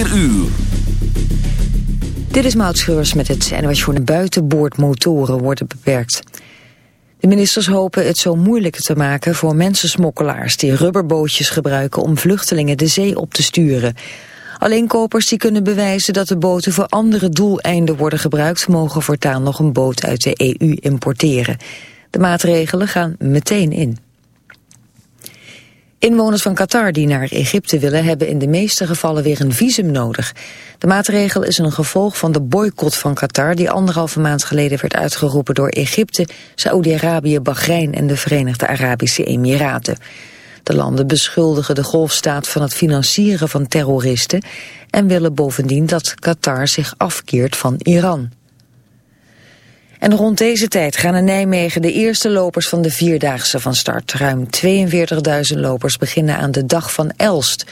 4 uur. Dit is Maud met het NOS voor de buitenboordmotoren worden beperkt. De ministers hopen het zo moeilijk te maken voor mensensmokkelaars... die rubberbootjes gebruiken om vluchtelingen de zee op te sturen. Alleen kopers die kunnen bewijzen dat de boten voor andere doeleinden worden gebruikt... mogen voortaan nog een boot uit de EU importeren. De maatregelen gaan meteen in. Inwoners van Qatar die naar Egypte willen hebben in de meeste gevallen weer een visum nodig. De maatregel is een gevolg van de boycott van Qatar die anderhalve maand geleden werd uitgeroepen door Egypte, Saoedi-Arabië, Bahrein en de Verenigde Arabische Emiraten. De landen beschuldigen de golfstaat van het financieren van terroristen en willen bovendien dat Qatar zich afkeert van Iran. En rond deze tijd gaan in Nijmegen de eerste lopers van de Vierdaagse van start. Ruim 42.000 lopers beginnen aan de Dag van Elst.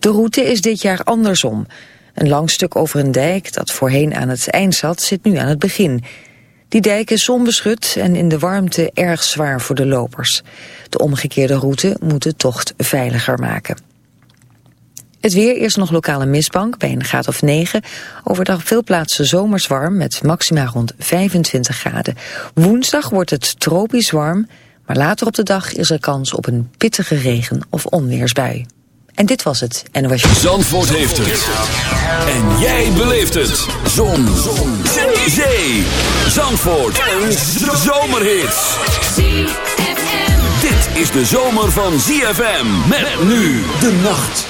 De route is dit jaar andersom. Een lang stuk over een dijk dat voorheen aan het eind zat, zit nu aan het begin. Die dijk is zonbeschut en in de warmte erg zwaar voor de lopers. De omgekeerde route moet de tocht veiliger maken. Het weer, eerst nog lokale mistbank bij een graad of 9. Overdag veel plaatsen zomers warm met maxima rond 25 graden. Woensdag wordt het tropisch warm, maar later op de dag is er kans op een pittige regen- of onweersbui. En dit was het NOS. Zandvoort heeft het. En jij beleeft het. Zon. Zon. Zee. Zandvoort. Een zomerhit. Dit is de zomer van ZFM. Met nu de nacht.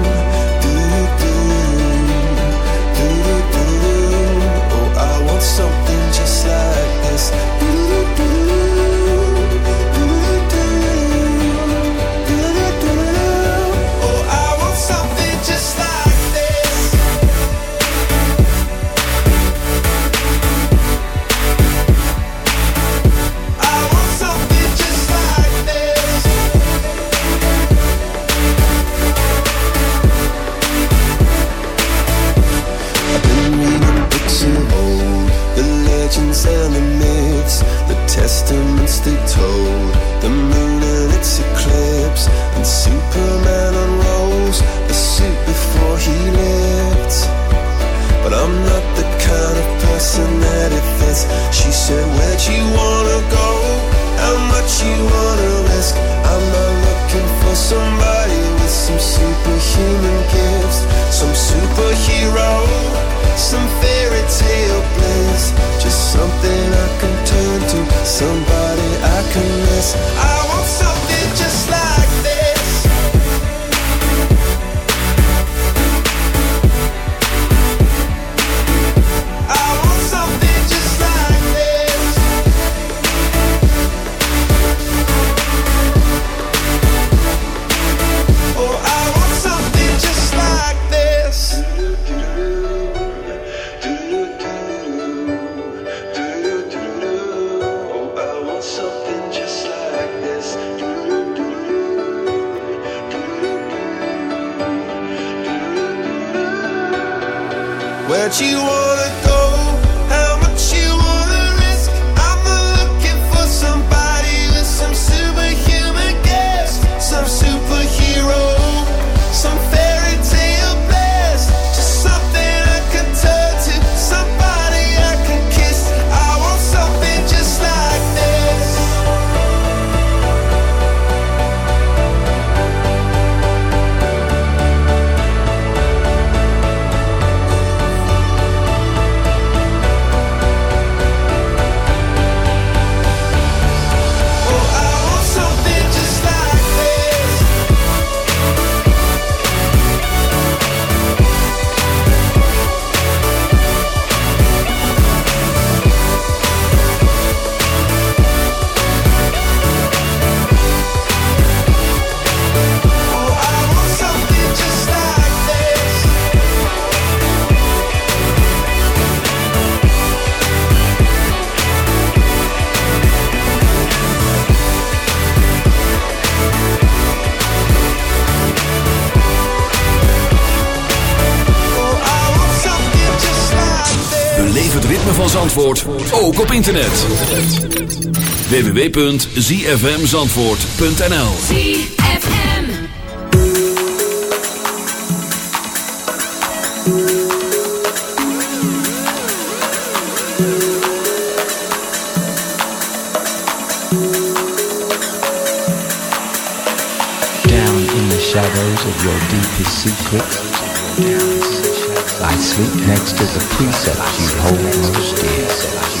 op internet. www.zfmzandvoort.nl ZFM Down in the shadows of your deepest secret I sleep next to the precepts you hold most dear.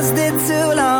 lasted too long.